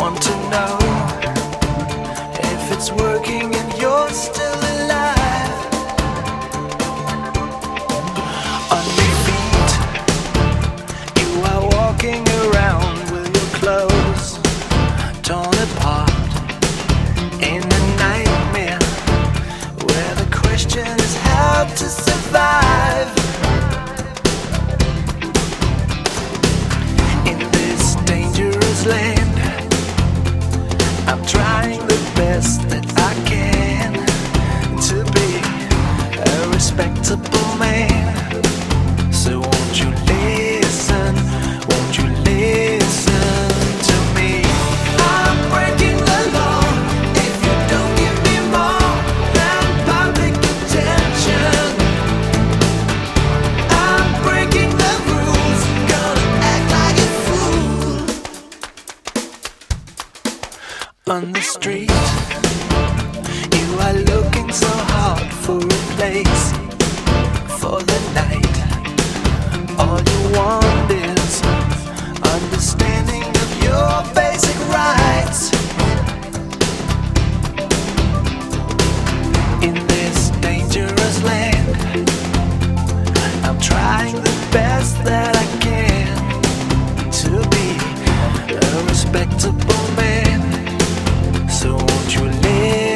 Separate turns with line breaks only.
want to know if it's working and you're still. best that I can to be a respectable man. on the street. You are looking so hard for a place for the night. All you want is understanding of your basic rights. In this dangerous land, I'm trying the best that I can to be a respectable man. So won't you leave?